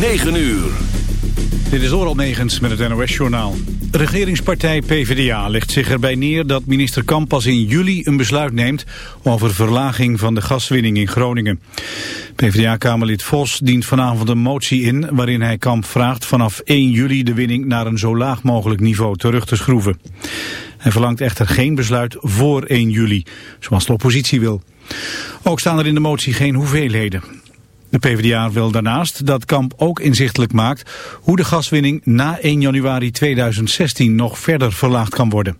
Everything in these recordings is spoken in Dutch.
9 uur. Dit is Oral Negens met het NOS-journaal. Regeringspartij PvdA legt zich erbij neer dat minister Kamp pas in juli een besluit neemt over verlaging van de gaswinning in Groningen. PvdA-kamerlid Vos dient vanavond een motie in waarin hij Kamp vraagt vanaf 1 juli de winning naar een zo laag mogelijk niveau terug te schroeven. Hij verlangt echter geen besluit voor 1 juli, zoals de oppositie wil. Ook staan er in de motie geen hoeveelheden. De PvdA wil daarnaast dat Kamp ook inzichtelijk maakt hoe de gaswinning na 1 januari 2016 nog verder verlaagd kan worden.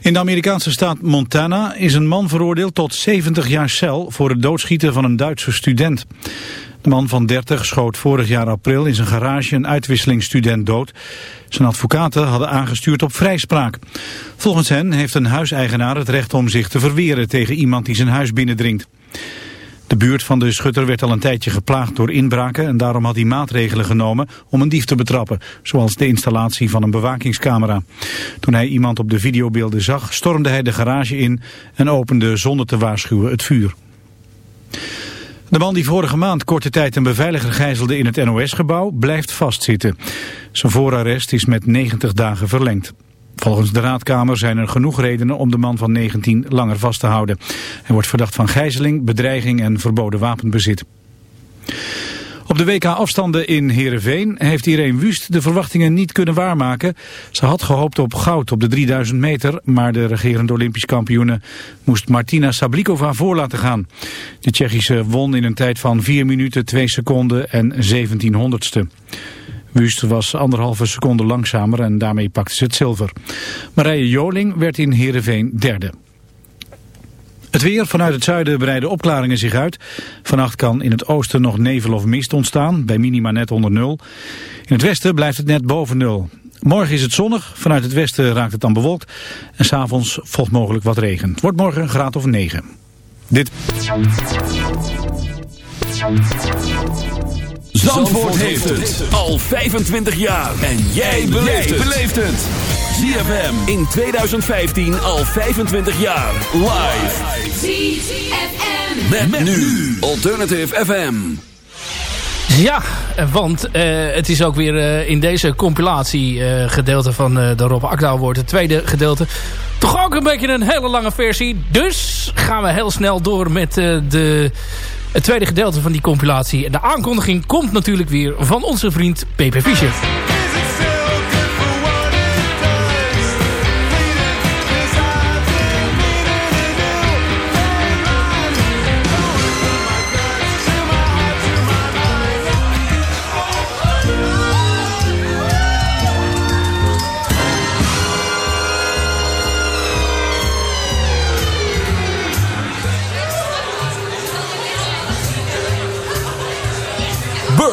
In de Amerikaanse staat Montana is een man veroordeeld tot 70 jaar cel voor het doodschieten van een Duitse student. De man van 30 schoot vorig jaar april in zijn garage een uitwisselingsstudent dood. Zijn advocaten hadden aangestuurd op vrijspraak. Volgens hen heeft een huiseigenaar het recht om zich te verweren tegen iemand die zijn huis binnendringt. De buurt van de schutter werd al een tijdje geplaagd door inbraken en daarom had hij maatregelen genomen om een dief te betrappen, zoals de installatie van een bewakingscamera. Toen hij iemand op de videobeelden zag, stormde hij de garage in en opende zonder te waarschuwen het vuur. De man die vorige maand korte tijd een beveiliger gijzelde in het NOS-gebouw blijft vastzitten. Zijn voorarrest is met 90 dagen verlengd. Volgens de raadkamer zijn er genoeg redenen om de man van 19 langer vast te houden. Hij wordt verdacht van gijzeling, bedreiging en verboden wapenbezit. Op de WK-afstanden in Heerenveen heeft Irene Wust de verwachtingen niet kunnen waarmaken. Ze had gehoopt op goud op de 3000 meter, maar de regerende Olympisch kampioene moest Martina Sablikova voor laten gaan. De Tsjechische won in een tijd van 4 minuten 2 seconden en 17 Wust was anderhalve seconde langzamer en daarmee pakte ze het zilver. Marije Joling werd in Heerenveen derde. Het weer vanuit het zuiden breiden opklaringen zich uit. Vannacht kan in het oosten nog nevel of mist ontstaan, bij minima net onder nul. In het westen blijft het net boven nul. Morgen is het zonnig, vanuit het westen raakt het dan bewolkt. En s'avonds volgt mogelijk wat regen. Het wordt morgen een graad of 9. Dit... Zandvoort, heeft het al 25 jaar. En jij beleeft het. ZFM in 2015 al 25 jaar. Live. ZFM. Met, nu Alternative FM. Ja, want uh, het is ook weer uh, in deze compilatie uh, gedeelte van de Rob Akda wordt het tweede gedeelte. Toch ook een beetje een hele lange versie. Dus gaan we heel snel door met de het tweede gedeelte van die compilatie. En de aankondiging komt natuurlijk weer van onze vriend Pepe Fischer.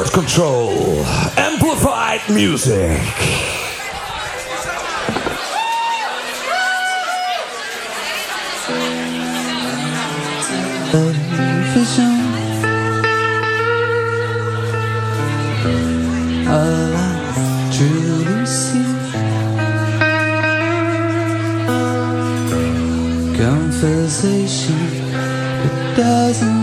Remote Control. Amplified music. Conversation It doesn't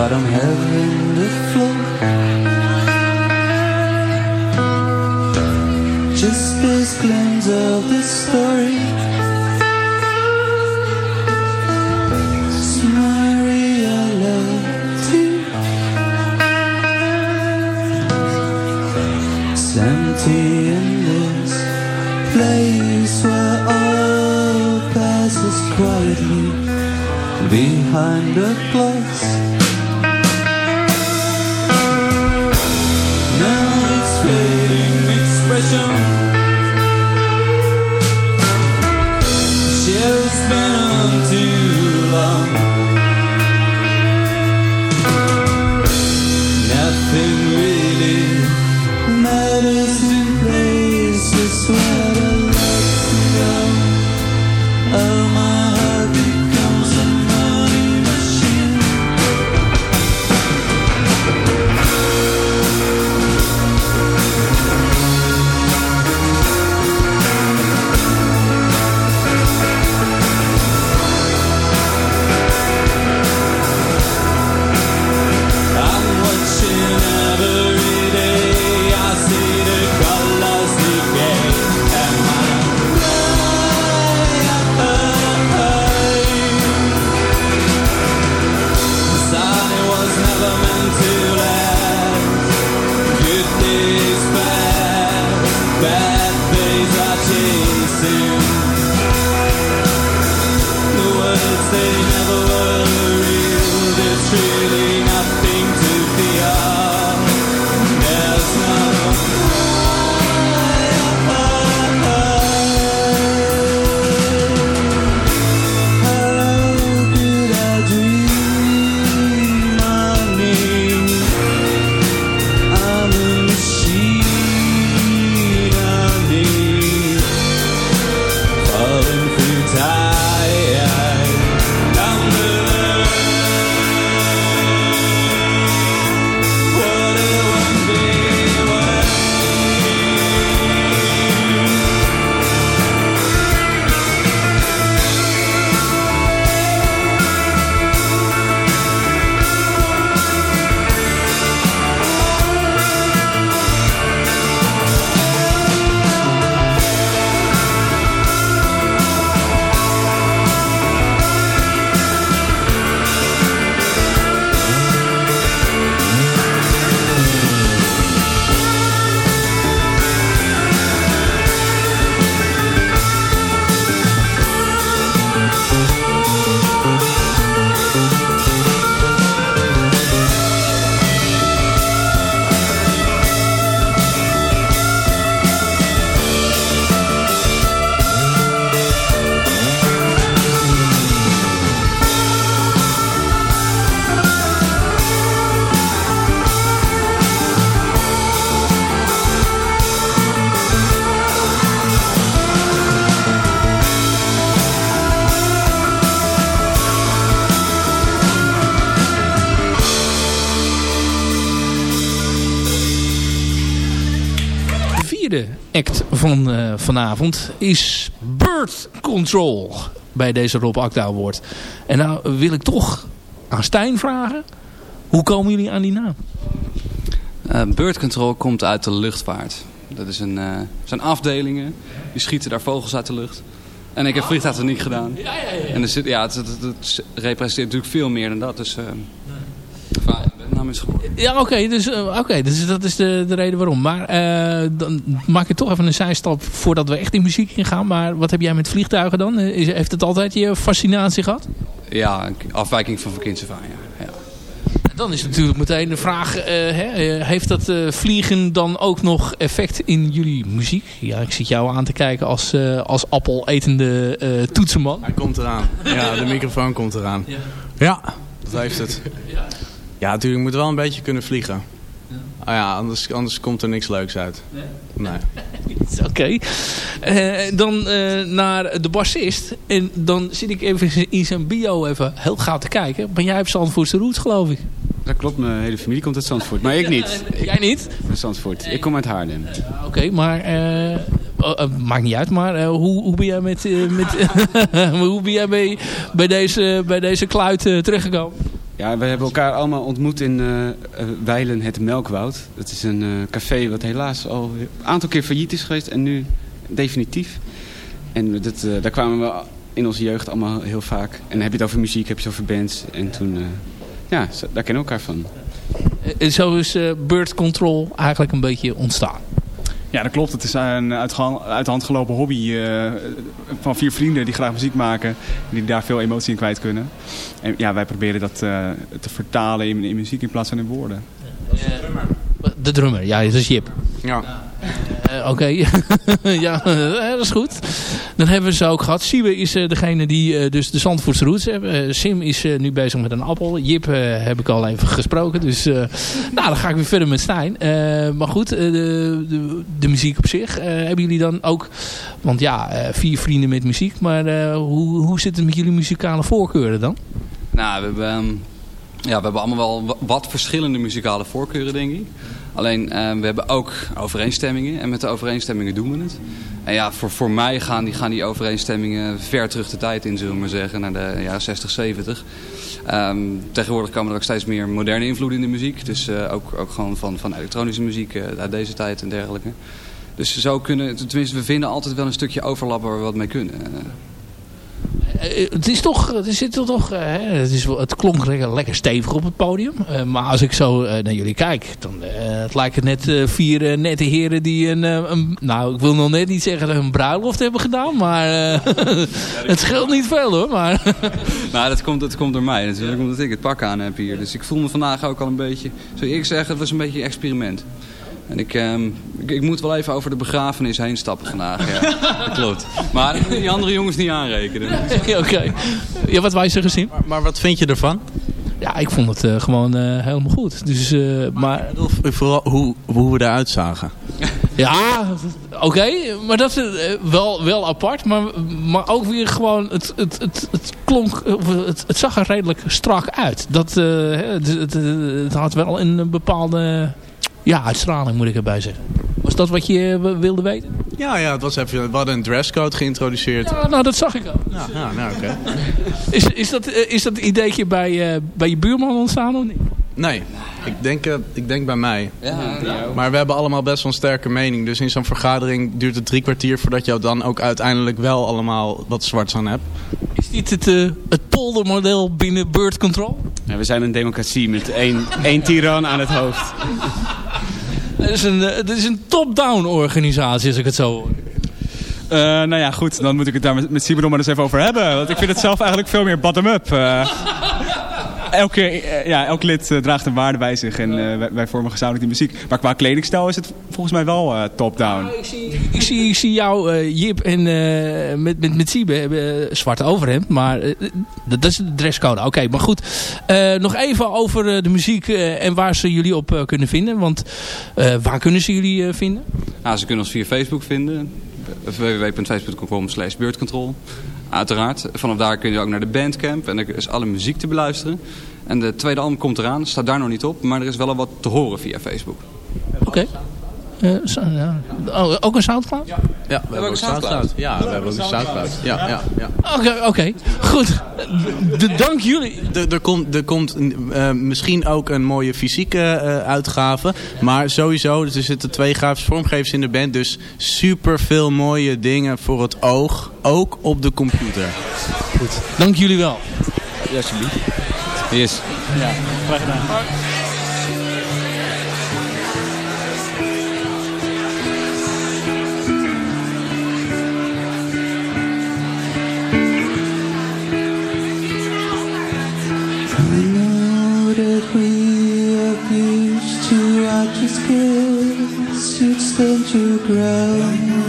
but I'm having the flow. Just this glimpse of the story. It's my reality. Empty in this place where all passes quietly behind the glass. Vanavond is Bird Control bij deze Rob Akda Award. En nou wil ik toch aan Stijn vragen, hoe komen jullie aan die naam? Bird Control komt uit de luchtvaart. Dat is een, zijn afdelingen, die schieten daar vogels uit de lucht. En ik heb vliegtuigtechniek gedaan. Ja, ja, ja. En dus, ja, het, het, het, representeert natuurlijk veel meer dan dat. Dus uh, Ja, oké. dus, uh, okay, dus dat is de, de reden waarom. Maar uh, dan maak ik toch even een zijstap voordat we echt in muziek ingaan. Maar wat heb jij met vliegtuigen dan? Is, heeft het altijd je fascinatie gehad? Ja, afwijking van verkeerservaring. Ja. ja. Dan is natuurlijk meteen de vraag, uh, hè, heeft dat uh, vliegen dan ook nog effect in jullie muziek? Ja, ik zit jou aan te kijken als, uh, als appel-etende toetsenman. Hij komt eraan. Ja, de microfoon komt eraan. Ja, ja dat heeft het. Ja. Ja, natuurlijk, je moet wel een beetje kunnen vliegen. Ah ja, anders, anders komt er niks leuks uit. Nee. nee. Oké. Okay. dan naar de bassist. En dan zit ik even in zijn bio even heel gauw te kijken. Maar jij hebt Zandvoortse roots, geloof ik. Dat klopt, mijn hele familie komt uit Zandvoort. Maar ik niet. Jij niet? Uit Zandvoort. Ik kom uit Haarlem. Oké, maar... Uh, uh, maakt niet uit, maar uh, hoe, hoe ben jij met, met hoe ben jij bij, bij deze, bij deze kluit teruggekomen? Ja, we hebben elkaar allemaal ontmoet in Weilen het Melkwoud. Dat is een café wat helaas al een aantal keer failliet is geweest en nu definitief. En dat, daar kwamen we in onze jeugd allemaal heel vaak. En dan heb je het over muziek, heb je het over bands. En toen ja, daar kennen we elkaar van. Eh, zo is uh, Bird Control eigenlijk een beetje ontstaan. Ja, dat klopt. Het is een uit, uit de hand gelopen hobby uh, van vier vrienden die graag muziek maken. Die daar veel emotie in kwijt kunnen. En ja, wij proberen dat uh, te vertalen in, in, muziek in plaats van in woorden. de drummer. De drummer, ja, dat is Jip. Ja. Uh, Oké, ja, dat is goed. Dan hebben we ze ook gehad. Siebe is degene die dus de Zandvoortse roots hebben. Sim is nu bezig met een appel. Jip heb ik al even gesproken. Dus nou, dan ga ik weer verder met Stijn. maar goed, de, de, de, muziek op zich. hebben jullie dan ook... Want ja, vier vrienden met muziek. Maar hoe, hoe zit het met jullie muzikale voorkeuren dan? Nou, we hebben... Um ja, we hebben allemaal wel wat verschillende muzikale voorkeuren, denk ik. Alleen, uh, we hebben ook overeenstemmingen. En met de overeenstemmingen doen we het. En ja, voor, voor mij gaan die, gaan die overeenstemmingen ver terug de tijd in, zullen we maar zeggen. Naar de jaren 60, 70. Um, tegenwoordig komen er ook steeds meer moderne invloeden in de muziek. Dus uh, ook, ook gewoon van, van elektronische muziek uh, uit deze tijd en dergelijke. Dus zo kunnen, tenminste, we vinden altijd wel een stukje overlap waar we wat mee kunnen. Eh, het is toch, het zit er toch, eh, het, is, het klonk lekker, stevig op het podium. Uh, maar als ik zo naar jullie kijk, dan het lijkt het net vier nette heren die een, nou ik wil nog net niet zeggen een bruiloft hebben gedaan, maar het scheelt niet veel hoor. Maar nou, dat komt, dat komt door mij natuurlijk, omdat ik het pak aan heb hier. Dus ik voel me vandaag ook al een beetje, zou ik zeggen, het was een beetje een experiment. En ik, um, ik, ik, moet wel even over de begrafenis heen stappen vandaag. Ja, dat klopt. Maar die andere jongens niet aanrekenen. Oké. Okay. Ja, wat wij ze gezien. Maar, maar, wat vind je ervan? Ja, ik vond het uh, gewoon uh, helemaal goed. Dus, uh, maar, Vooral hoe, hoe we eruit zagen. Ja, oké. Okay, maar dat is wel, wel apart. Maar, maar ook weer gewoon... Het, het, het, het klonk... Het, het zag er redelijk strak uit. Dat, het, het, het had wel een bepaalde ja, uitstraling moet ik erbij zeggen. Was dat wat je eh, wilde weten? Ja, ja het was even, we hadden een dresscode geïntroduceerd. Ja, nou dat zag ik al. Ja, ja nou oké. is, is, dat, eh, is dat ideetje bij, uh, bij je buurman ontstaan of niet? Nee, ik denk, uh, ik denk bij mij. Ja, maar we hebben allemaal best wel een sterke mening. Dus in zo'n vergadering duurt het drie kwartier voordat je dan ook uiteindelijk wel allemaal wat zwarts aan hebt. Is dit het, uh, het poldermodel binnen Bird Control? Ja, we zijn een democratie met één, één tiran aan het hoofd. Is een, het is een top-down organisatie, als ik het zo. Uh, nou ja, goed. Dan moet ik het daar met, met maar eens even over hebben. Want ik vind het zelf eigenlijk veel meer bottom-up. Uh, elke, eh, ja, elk lid draagt een waarde bij zich. En wij, wij, vormen gezamenlijk die muziek. Maar qua kledingstijl is het volgens mij wel top-down. ik, zie, ik, zie, ik zie jou, Jip en met, met, met Siebe hebben zwarte overhemd. Maar dat is de dresscode. Oké, maar goed. nog even over de muziek en waar ze jullie op kunnen vinden. Want waar kunnen ze jullie vinden? Nou, ze kunnen ons via Facebook vinden www.facebook.com slash beurtcontrol. Uiteraard. Vanaf daar kun je ook naar de Bandcamp. En er is alle muziek te beluisteren. En de tweede album komt eraan. Staat daar nog niet op. Maar er is wel al wat te horen via Facebook. Oké. Oh, ook een Soundcloud? Ja, ja we, hebben ook een Soundcloud. Ja, we hebben ook een Soundcloud. Ja, ja, ja. Oké, oké. Goed. De, dank jullie. Er komt, er komt misschien ook een mooie fysieke uitgave. Maar sowieso, er zitten twee grafische vormgevers in de band. Dus super veel mooie dingen voor het oog. Ook op de computer. Goed. Dank jullie wel. Ja, alsjeblieft. Yes. Ja, graag gedaan. that we abused to righteous guilt, you'd stand your ground.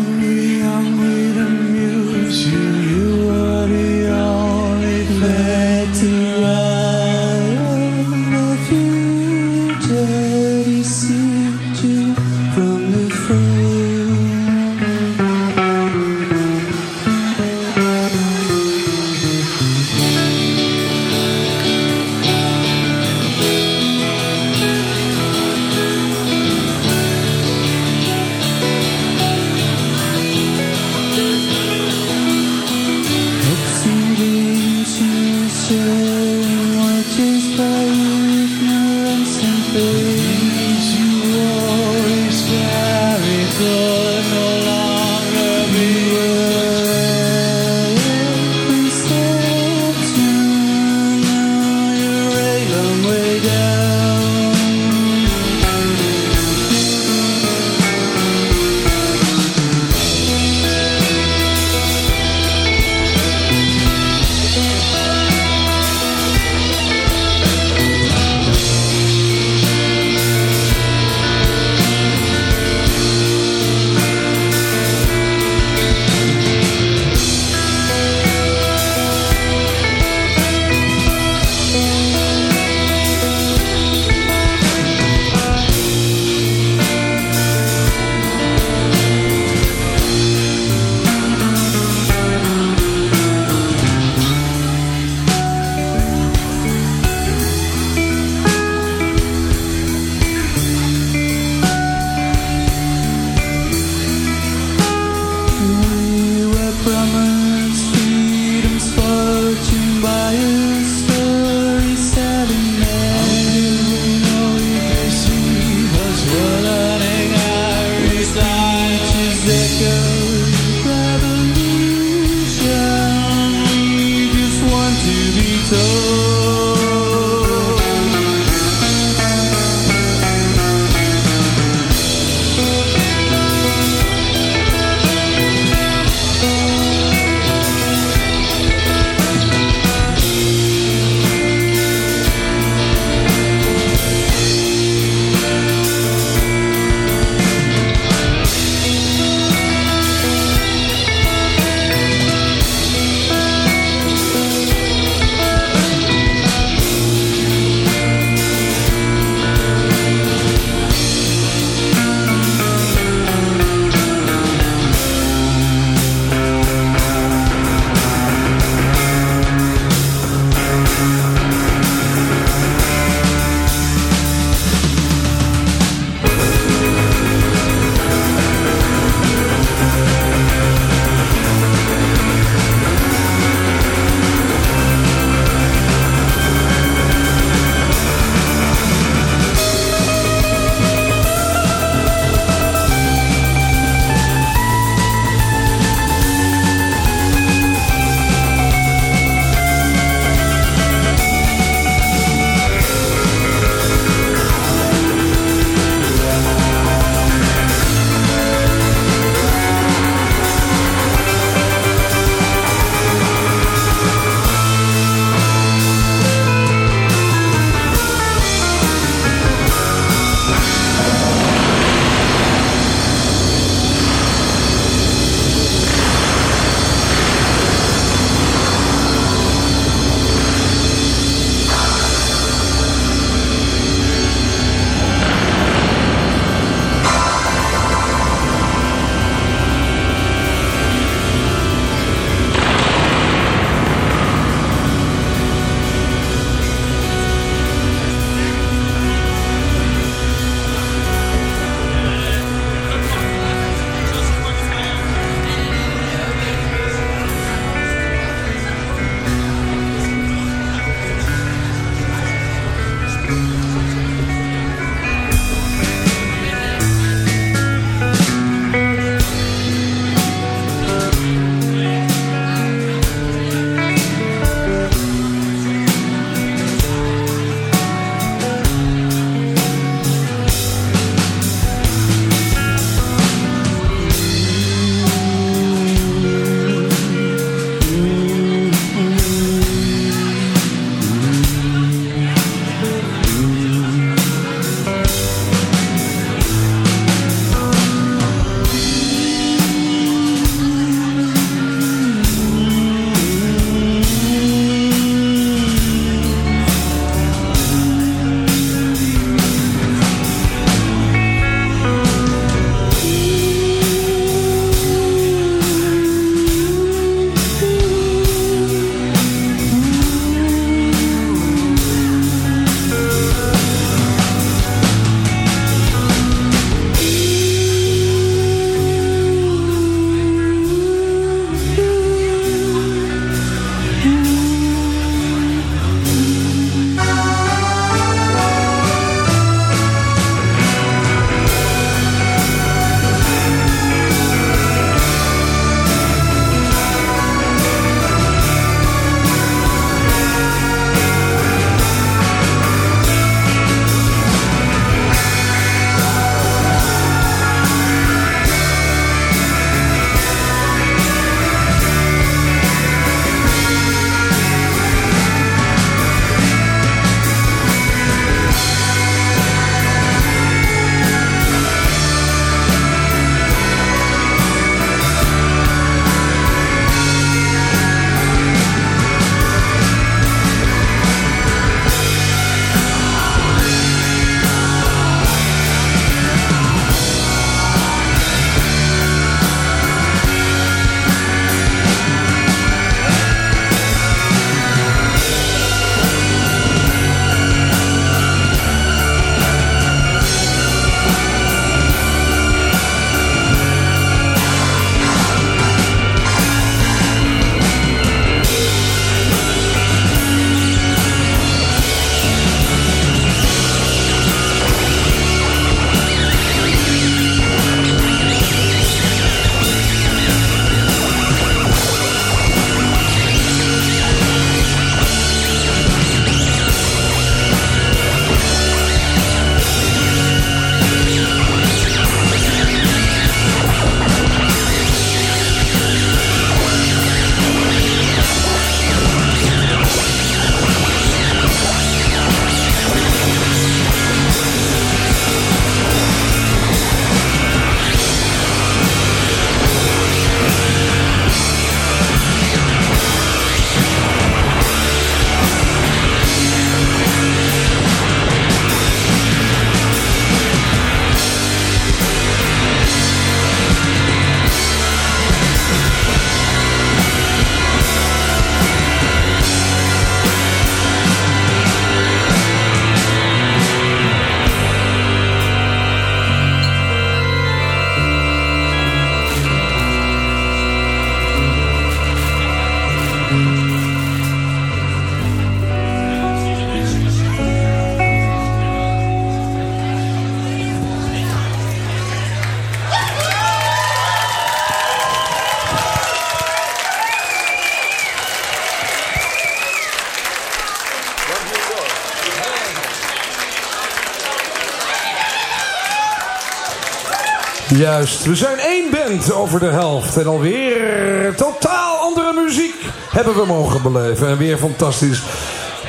Juist, we zijn één band over de helft. En alweer totaal andere muziek hebben we mogen beleven. En weer fantastisch.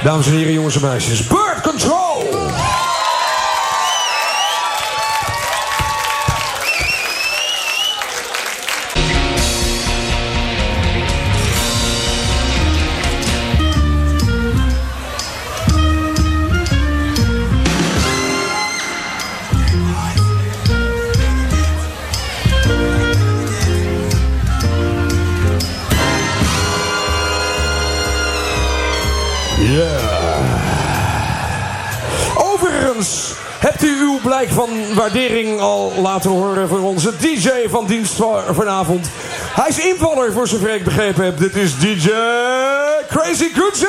Dames en heren, jongens en meisjes. Bird Control! Blijk van waardering al laten horen voor onze DJ van dienst vanavond? Hij is invaller voor zover ik begrepen heb. Dit is DJ Crazy Good!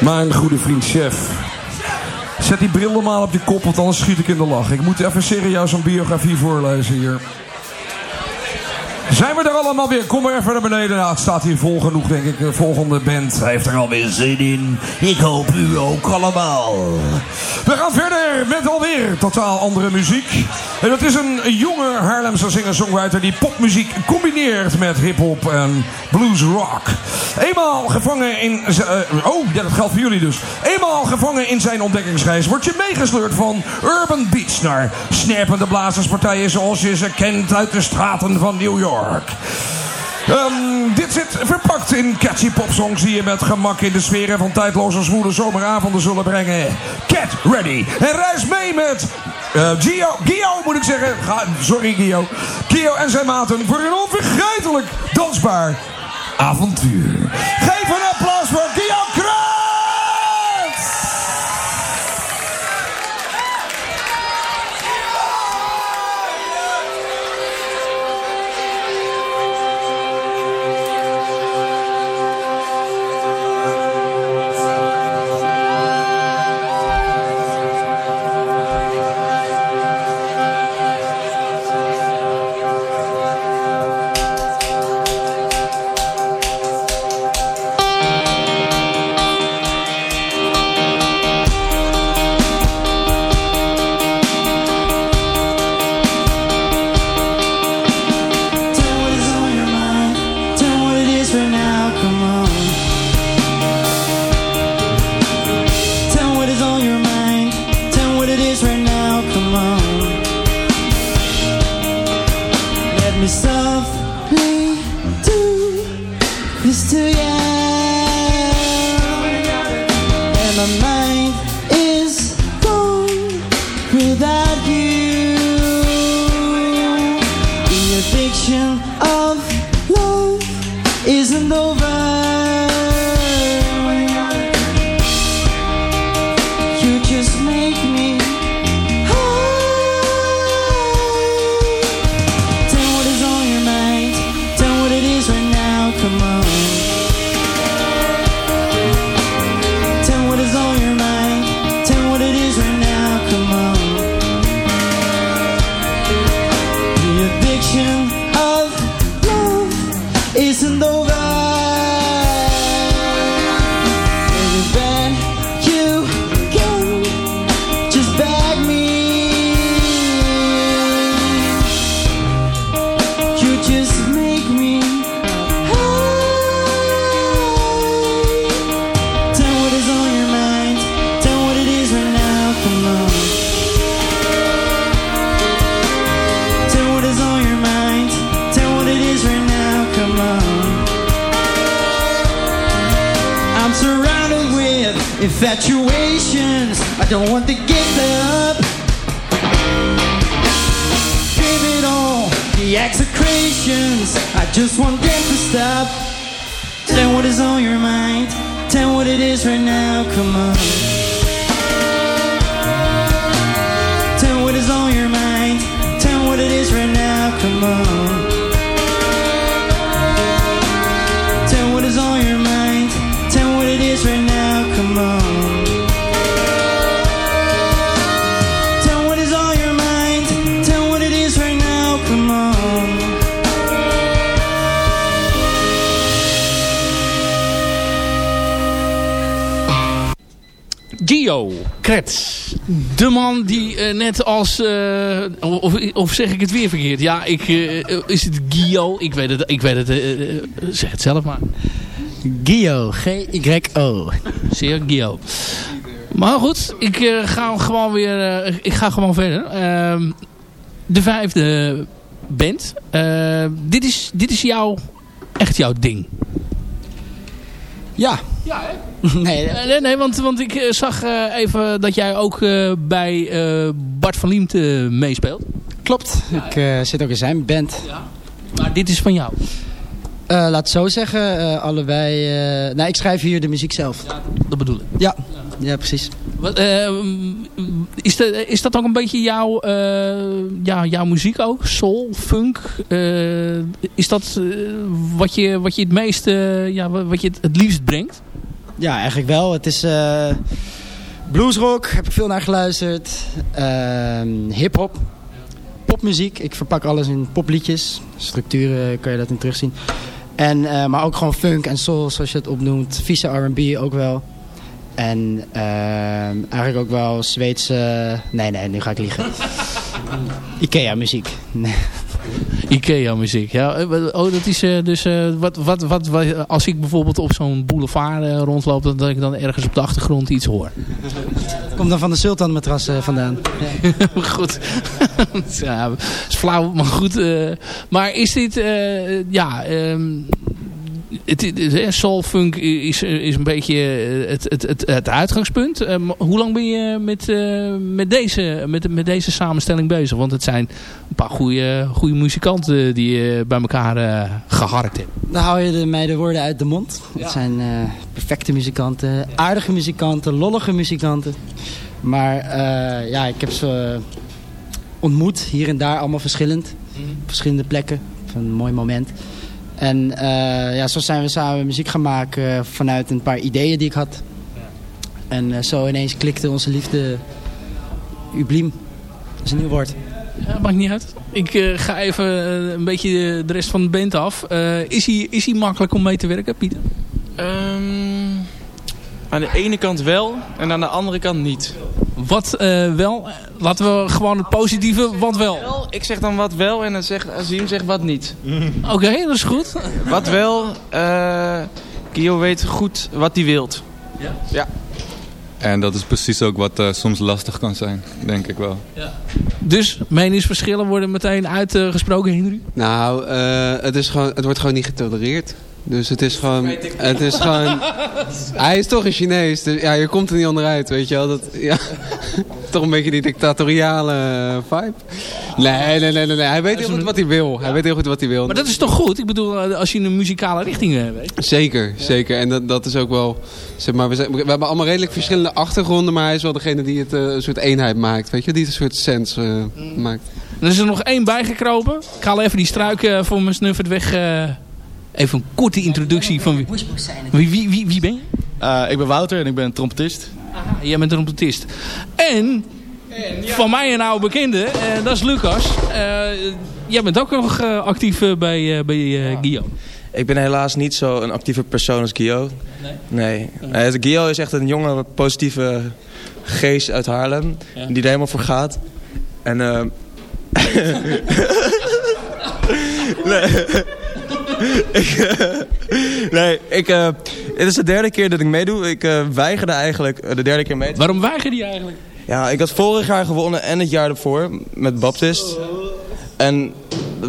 Mijn goede vriend chef. Zet die bril normaal op je kop, want anders schiet ik in de lach. Ik moet even serieus een biografie voorlezen hier. Zijn we er allemaal weer? Kom maar even naar beneden. Nou, het staat hier vol genoeg, denk ik. De volgende band heeft er alweer zin in. Ik hoop u ook allemaal. We gaan verder met alweer totaal andere muziek. En dat is een jonge Haarlemse singer-songwriter die popmuziek combineert met hip-hop en blues rock. Eenmaal gevangen in. eh, oh, ja, dat geldt voor jullie dus. Eenmaal gevangen in zijn ontdekkingsreis word je meegesleurd van Urban Beats naar snerpende blazerspartijen zoals je ze kent uit de straten van New York. Ehm, dit zit verpakt in catchy popsongs die je met gemak in de sferen van tijdloze zwoele zomeravonden zullen brengen. Get ready en reis mee met eh, Gio, Gio moet ik zeggen, sorry Gio, Gio en zijn maten voor een onvergetelijk dansbaar avontuur. Geef een applaus voor Gio me softly Gio Krets. De man die eh, net als... eh, of, of zeg ik het weer verkeerd? Ja, ik, eh, is het Gio? Ik weet het. Ik weet het zeg het zelf maar. Gio, G-Y-O. Zeer Gio. Maar goed, ik ga gewoon weer... ik ga gewoon verder. Ehm, de vijfde band. Eh, dit, is, dit is jouw... Echt jouw ding. Ja. Ja, hè? Nee, Eh, nee, nee, want, want ik eh, zag eh, even dat jij ook bij Bart van Liemt eh, meespeelt. klopt. Ik zit ook in zijn band. Maar dit is van jou. Laat het zo zeggen, allebei... nou, ik schrijf hier de muziek zelf. Dat bedoel ik. Ja, ja precies. Wat, eh, is, dat, is dat ook een beetje jouw, eh, ja, jouw muziek ook? Soul, funk? Eh, is dat wat, je, wat je het meest, ja, wat je het, het liefst brengt? Ja, eigenlijk wel. Het is uh, bluesrock, heb ik veel naar geluisterd. Uh, Hip-hop, popmuziek. Ik verpak alles in popliedjes. Structuren kan je dat in terugzien. En, uh, maar ook gewoon funk en soul, zoals je het opnoemt. Vieze R&B ook wel. En ehm, eigenlijk ook wel Zweedse... Nee, nee, nu ga ik liegen. Ikea-muziek. Ikea-muziek. Ja, eh, oh, dat is uh, dus... Uh, wat, wat, wat, wat, als ik bijvoorbeeld op zo'n boulevard rondloop... dan dat ik dan ergens op de achtergrond iets hoor. Komt dan van de Sultan-matras vandaan. Ja. goed. ja, is flauw, maar goed. maar is dit... ja... Um, het, het, soul funk is, is een beetje het, het, het, het uitgangspunt. Um, hoe lang ben je met, uh, met, deze, met, met deze samenstelling bezig? Want het zijn een paar goede, goede muzikanten die je bij elkaar uh, geharkt hebt. Dan hou je de, mij de woorden uit de mond. Ja. Het zijn perfecte muzikanten, aardige muzikanten, lollige muzikanten. Maar ja, ik heb ze ontmoet, hier en daar, allemaal verschillend. Mm -hmm. Op verschillende plekken. Van een mooi moment. En uh, ja, zo zijn we samen muziek gaan maken vanuit een paar ideeën die ik had. Ja. En uh, zo ineens klikte onze liefde Ubliem. Dat is een nieuw woord. Ja, maakt niet uit. Ik uh, ga even een beetje de rest van de band af. is, hij, is hij makkelijk om mee te werken, Pieter? Um, aan de ene kant wel en aan de andere kant niet. Wat uh, wel? Laten we gewoon het positieve, wat wel? wel ik zeg dan wat wel en dan zegt Azim zegt wat niet. Oké, okay, dat is goed. Wat wel, uh, Kio weet goed wat hij wilt. Ja? Ja. En dat is precies ook wat uh, soms lastig kan zijn, denk ik wel. Ja. Dus meningsverschillen worden meteen uitgesproken, Henry? Nou, het, is gewoon, het wordt gewoon niet getolereerd. Dus het is gewoon... Het is gewoon... Hij is toch een Chinees. Dus ja, je komt er niet onderuit, weet je wel. Dat, ja, toch een beetje die dictatoriale vibe. Nee, nee, nee, nee. Hij weet heel goed wat hij wil. Hij weet heel goed wat hij wil. Maar dat is toch goed? Ik bedoel, als je in een muzikale richting weet. Zeker, zeker. En dat, dat is ook wel... Zeg maar, we, zijn, we hebben allemaal redelijk verschillende achtergronden. Maar hij is wel degene die het uh, een soort eenheid maakt. Weet je? Die het een soort sens uh, mm. maakt. Er is er nog één bijgekropen. Ik haal even die struik uh, voor mijn snuffert weg... Even een korte introductie van wie, wie, wie, wie, wie ben je? Uh, ik ben Wouter en ik ben trompetist. Aha, jij bent trompetist. En, en ja. van mij een oude bekende, uh, dat is Lucas. Uh, jij bent ook nog actief bij, bij Gio. Ik ben helaas niet zo een actieve persoon als Gio. Nee? Nee. Gio is echt een jonge, positieve geest uit Haarlem. Ja. Die er helemaal voor gaat. En... nee. Ik, nee, ik, uh, het is de derde keer dat ik meedoe. Ik uh, weigerde eigenlijk de derde keer mee te Waarom weigerde je eigenlijk? Ja, ik had vorig jaar gewonnen en het jaar ervoor met Baptist. En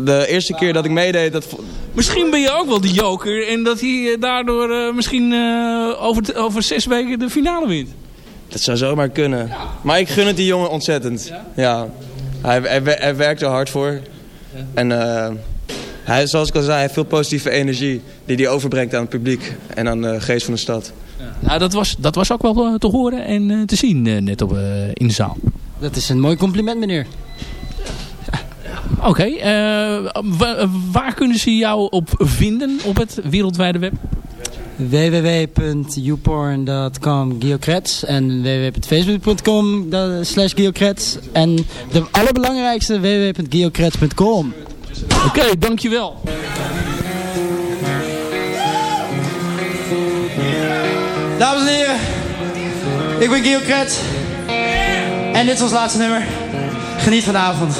de eerste keer dat ik meedeed... Dat... Misschien ben je ook wel de joker en dat hij daardoor misschien over, over zes weken de finale wint. Dat zou zomaar kunnen. Ja. Maar ik gun het die jongen ontzettend. Ja? ja. Hij, hij, hij, werkt er hard voor. Ja. En hij, zoals ik al zei, hij heeft veel positieve energie die hij overbrengt aan het publiek en aan de geest van de stad. Ja. Nou, dat was, dat was ook wel eh, te horen en uh, te zien net op, in de zaal. Dat is een mooi compliment, meneer. Oké, okay, waar kunnen ze jou op vinden op het wereldwijde web? www.youporn.com Geocrets en www.facebook.com slash Geocrets en de allerbelangrijkste www.geocrets.com Oké, okay, dankjewel. Dames en heren, ik ben Guido Kret. En dit is ons laatste nummer. Geniet van de avond.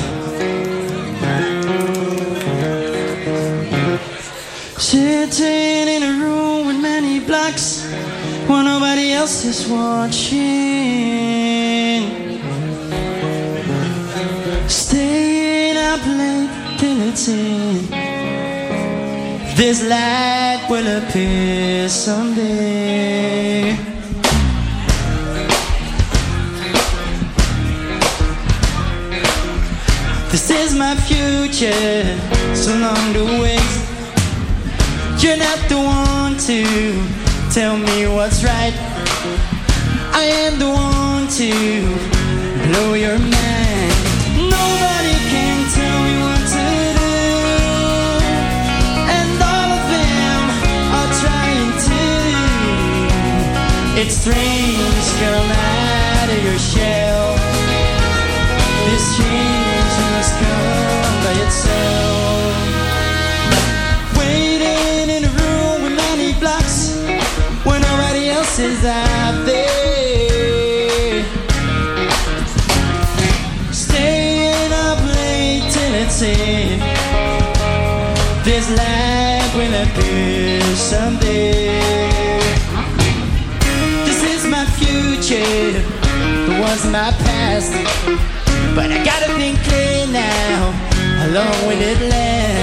Sitting in a room with many blocks Where nobody else is watching Staying up late This light will appear someday. This is my future, so long to wait. You're not the one to tell me what's right. I am the one to blow your mind. It's strange, come out of your shell. Future, ones in my past. But I gotta think clear now, how long will it last?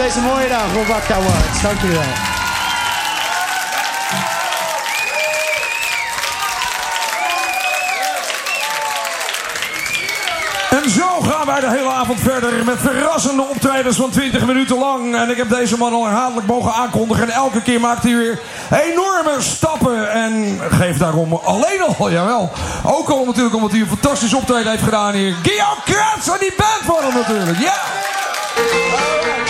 Deze mooie dag op Wakka Awards. Dank jullie wel. En zo gaan wij de hele avond verder met verrassende optredens van 20 minuten lang. En ik heb deze man al herhaaldelijk mogen aankondigen. En elke keer maakt hij weer enorme stappen. En geeft daarom alleen al, jawel. Ook al natuurlijk omdat hij een fantastisch optreden heeft gedaan hier. Guillaume Kratz en die band voor hem natuurlijk. Ja!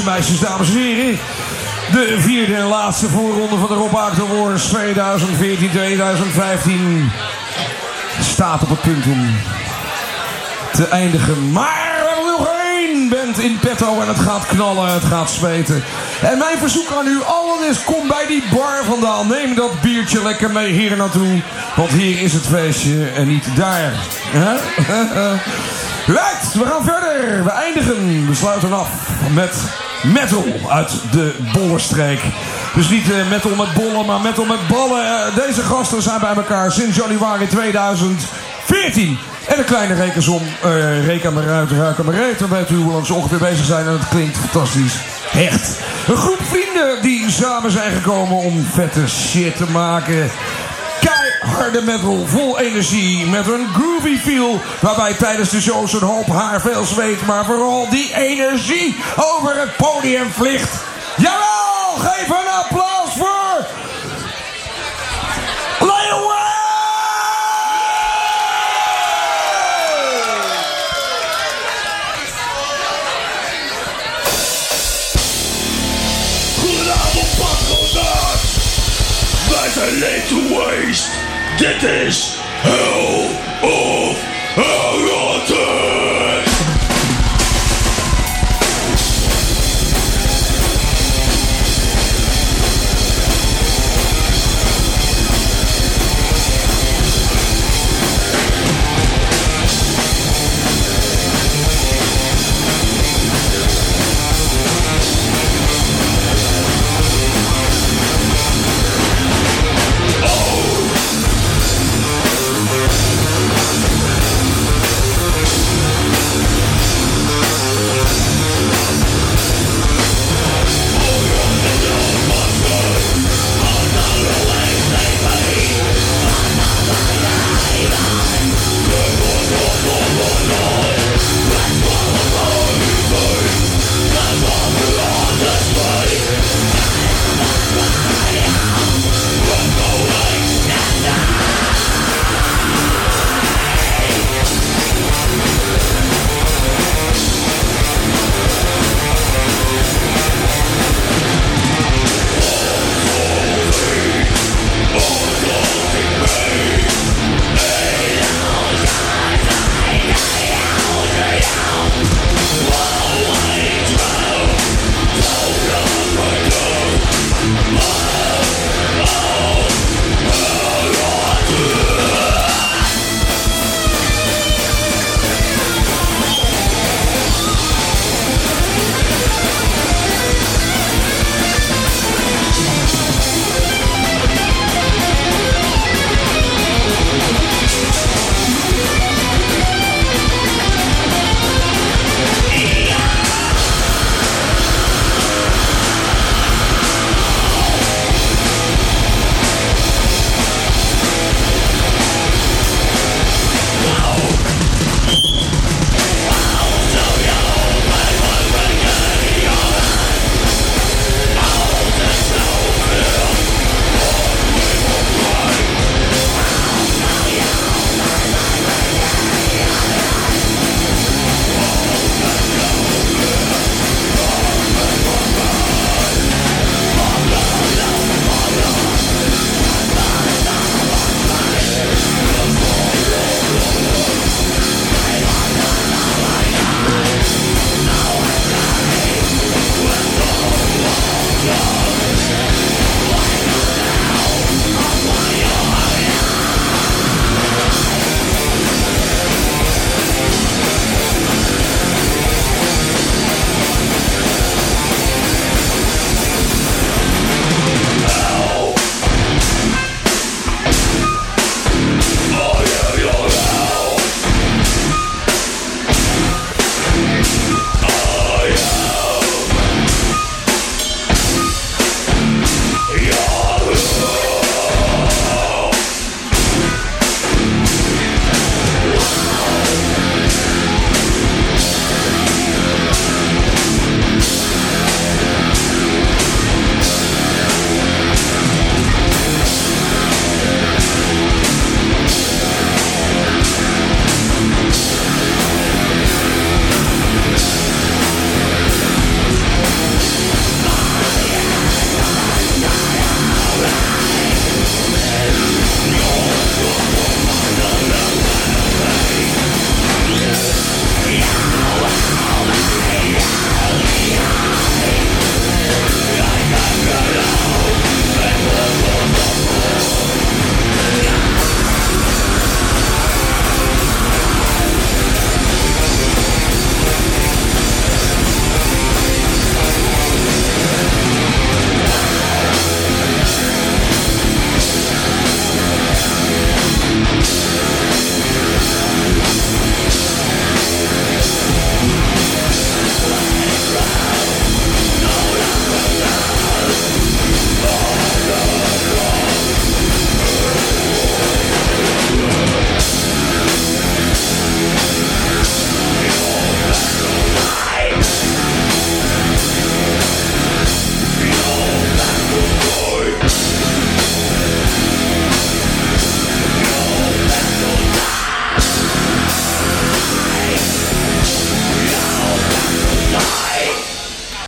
Meisjes, dames en heren. De vierde en laatste voorronde van de Rob Aert Awards 2014-2015 staat op het punt om te eindigen. Maar we hebben nog één band in petto en het gaat knallen, het gaat zweten. En mijn verzoek aan u allen is, kom bij die bar vandaan. Neem dat biertje lekker mee hier naartoe. Want hier is het feestje en niet daar. Hè? Right, we gaan verder. We eindigen, we sluiten af met metal uit de Bollerstreek. Dus niet eh, metal met bollen, maar metal met ballen. Eh, deze gasten zijn bij elkaar sinds januari 2014. En een kleine rekensom, uh, reken maar uit, ruiken maar uit. Dan weet u hoe lang ze ongeveer bezig zijn en het klinkt fantastisch. Echt. Een groep vrienden die samen zijn gekomen om vette shit te maken. Keiharde metal, vol energie, met een groovy feel. Waarbij tijdens de shows een hoop haar veel zweet, maar vooral die energie over het podium vliegt. Jawel, Dit is Hell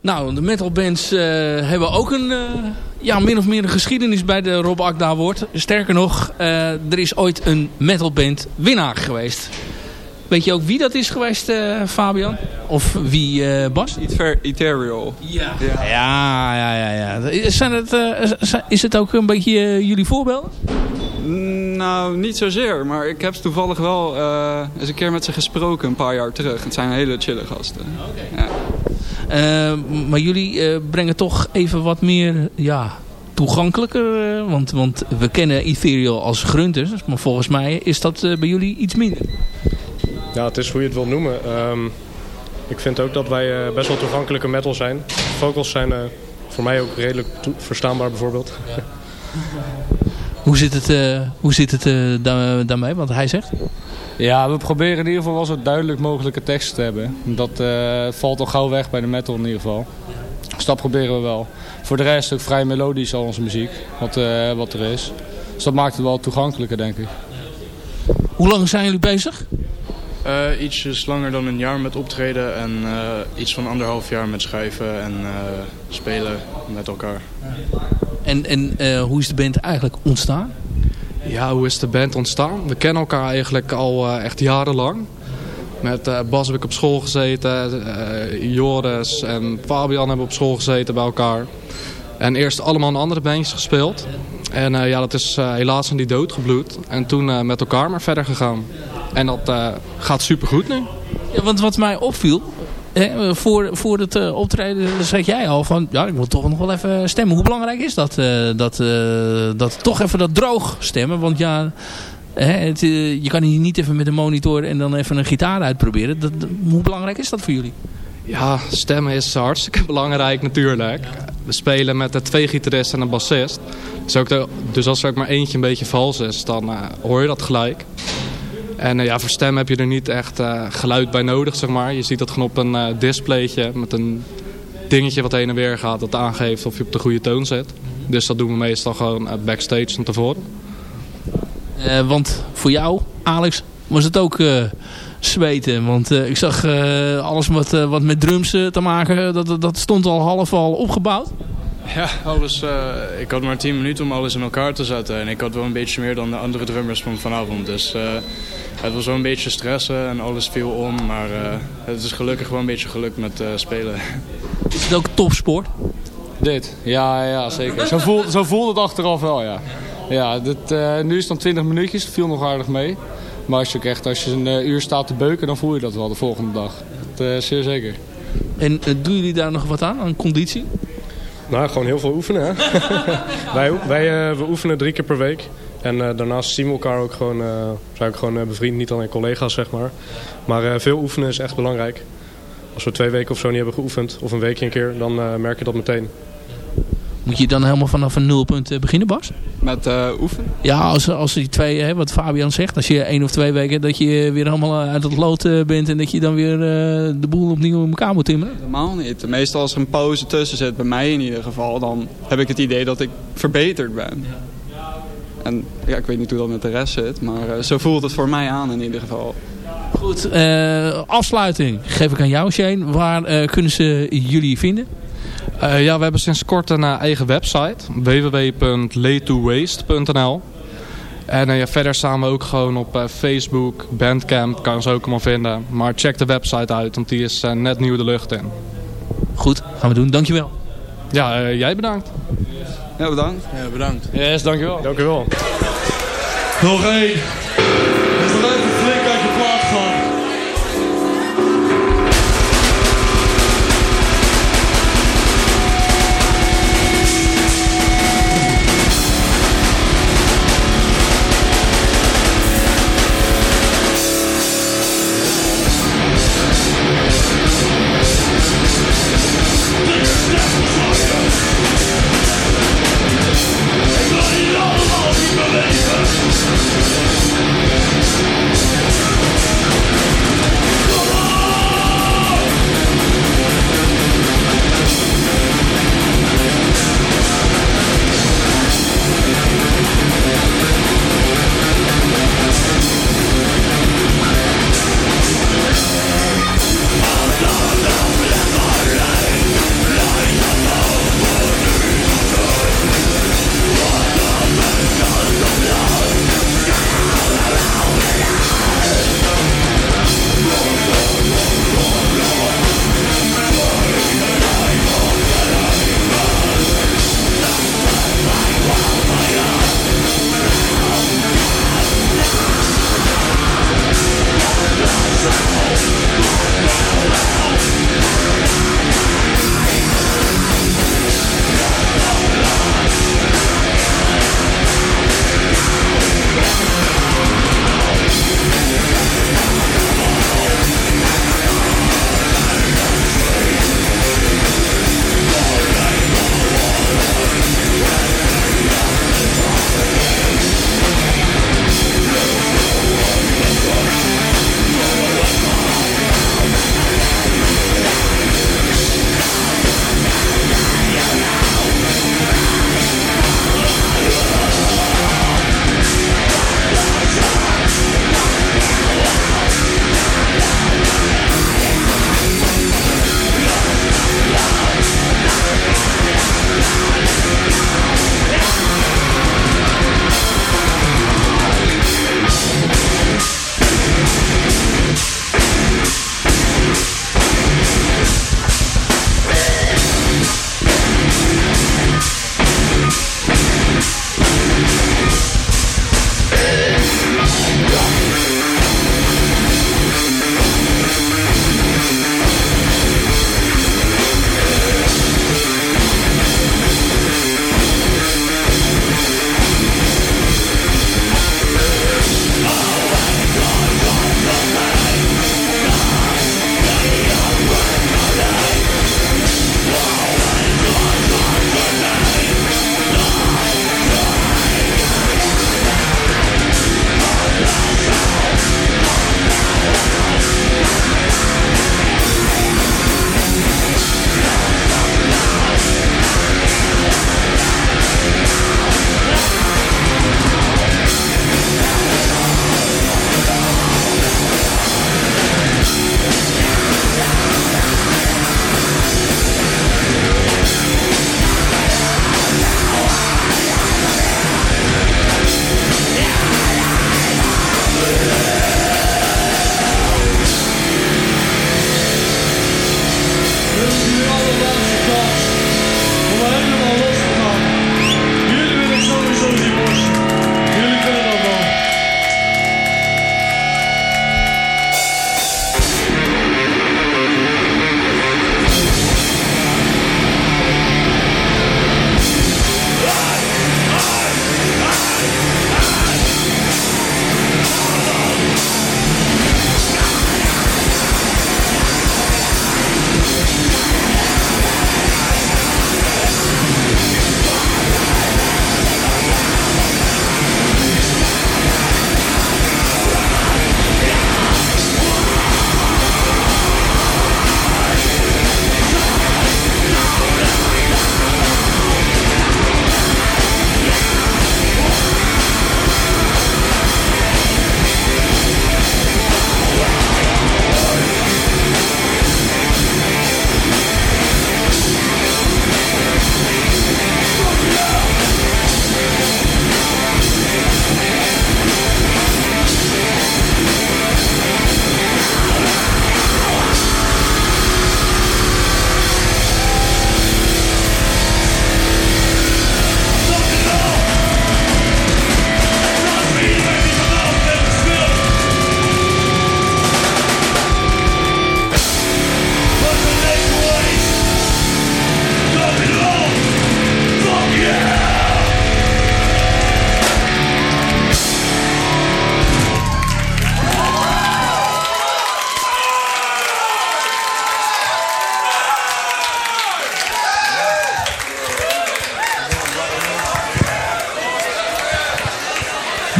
Nou, de metalbands uh, hebben ook een, uh, ja, min of meer een geschiedenis bij de Rob Akda Award. Sterker nog, uh, er is ooit een metalband winnaar geweest. Weet je ook wie dat is geweest, Fabian? Of wie, Bas? Ethereal. Ja. Ja, ja, ja. ja. Zijn het, is het ook een beetje jullie voorbeeld? Nou, niet zozeer. Maar ik heb toevallig wel eens een keer met ze gesproken een paar jaar terug. Het zijn hele chille gasten. Oké. Ja. Uh, maar jullie uh, brengen toch even wat meer ja, toegankelijker. Uh, want, want we kennen Ethereal als grunters. Maar volgens mij is dat bij jullie iets minder. Ja, het is hoe je het wil noemen. Um, ik vind ook dat wij best wel toegankelijke metal zijn. Vocals zijn voor mij ook redelijk verstaanbaar bijvoorbeeld. Ja. hoe zit het, hoe zit het daarmee? Want hij zegt... Ja, we proberen in ieder geval wel zo duidelijk mogelijke tekst te hebben. Dat uh, valt al gauw weg bij de metal in ieder geval. Dus dat proberen we wel. Voor de rest ook vrij melodisch al onze muziek, wat, wat er is. Dus dat maakt het wel toegankelijker, denk ik. Hoe lang zijn jullie bezig? Uh, ietsjes langer dan een jaar met optreden en iets van anderhalf jaar met schrijven en spelen met elkaar. En, en hoe is de band eigenlijk ontstaan? Ja, hoe is de band ontstaan? We kennen elkaar eigenlijk al uh, echt jarenlang. Met uh, Bas heb ik op school gezeten, uh, Joris en Fabian hebben op school gezeten bij elkaar. En eerst allemaal in andere bandjes gespeeld. En ja, dat is helaas in die dood gebloed. En toen met elkaar maar verder gegaan. En dat gaat supergoed nu. Ja, want wat mij opviel, Hè, voor, voor het uh, optreden zei jij al van... ja, ik wil toch nog wel even stemmen. Hoe belangrijk is dat? Uh, dat, uh, dat toch even dat droog stemmen. Want ja, het, je kan hier niet even met een monitor en dan even een gitaar uitproberen. Dat, hoe belangrijk is dat voor jullie? Ja, stemmen is hartstikke belangrijk natuurlijk. We spelen met de twee gitaristen en een bassist. Dus, ook de, dus als er ook maar eentje een beetje vals is, dan hoor je dat gelijk. En uh, ja, voor stem heb je er niet echt uh, geluid bij nodig, zeg maar. Je ziet dat gewoon op een displaytje met een dingetje wat heen en weer gaat. Dat aangeeft of je op de goede toon zit. Dus dat doen we meestal gewoon backstage van tevoren. want voor jou, Alex, was het ook zweten. Want ik zag alles wat, wat met drums te maken, dat, dat stond al half al opgebouwd. Ja, alles, ik had maar 10 minuten om alles in elkaar te zetten. En ik had wel een beetje meer dan de andere drummers van vanavond. Dus het was wel een beetje stressen en alles viel om. Maar uh, het is gelukkig wel een beetje gelukt met uh, spelen. Is het ook topsport? Dit? Ja, ja zeker. Zo voelt, zo voelt het achteraf wel, ja. Ja, dit, uh, nu is het dan 20 minuutjes. Dat viel nog aardig mee. Maar als je, ook echt, als je een uur staat te beuken, dan voel je dat wel de volgende dag. Dat, zeer zeker. En doen jullie daar nog wat aan, aan conditie? Nou, gewoon heel veel oefenen. Hè? wij wij we oefenen drie keer per week. En uh, daarnaast zien we elkaar ook gewoon, uh, zijn ook gewoon uh, bevriend, niet alleen collega's zeg maar. Maar veel oefenen is echt belangrijk. Als we twee weken of zo niet hebben geoefend, of een weekje een keer, dan merk je dat meteen. Moet je dan helemaal vanaf een nulpunt beginnen, Bas? Met oefenen? Ja, als, als die twee, hè, wat Fabian zegt, als je één of twee weken dat je weer helemaal uit het lood bent en dat je dan weer de boel opnieuw in elkaar moet timmeren? Helemaal niet. Meestal als er een pauze tussen zit, bij mij in ieder geval, dan heb ik het idee dat ik verbeterd ben. Ja. En ja, ik weet niet hoe dat met de rest zit, maar uh, zo voelt het voor mij aan in ieder geval. Goed, uh, afsluiting geef ik aan jou Shane. Waar uh, kunnen ze jullie vinden? Ja, we hebben sinds kort een eigen website. www.laytowaste.nl En ja, verder staan we ook gewoon op Facebook, Bandcamp, kan ze ook allemaal vinden. Maar check de website uit, want die is net nieuw de lucht in. Goed, gaan we doen. Dankjewel. Ja, jij bedankt. Ja, bedankt. Ja, bedankt. Yes, dankjewel. Dankjewel. Nog één.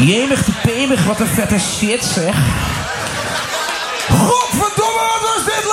Jemig te pemig, wat een vette shit zeg. Godverdomme, wat was dit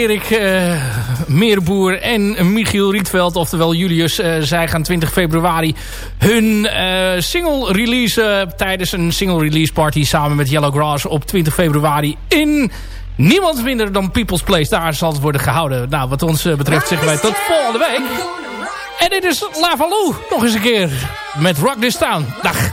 Erik uh, Meerboer en Michiel Rietveld, oftewel Julius. Uh, zij gaan 20 februari hun eh, single release tijdens een single release party samen met Yellow Grass op 20 februari in niemand minder dan People's Place. Daar zal het worden gehouden. Nou, wat ons betreft zeggen wij tot volgende week. En dit is Lavalou nog eens een keer met Rock This Town. Dag.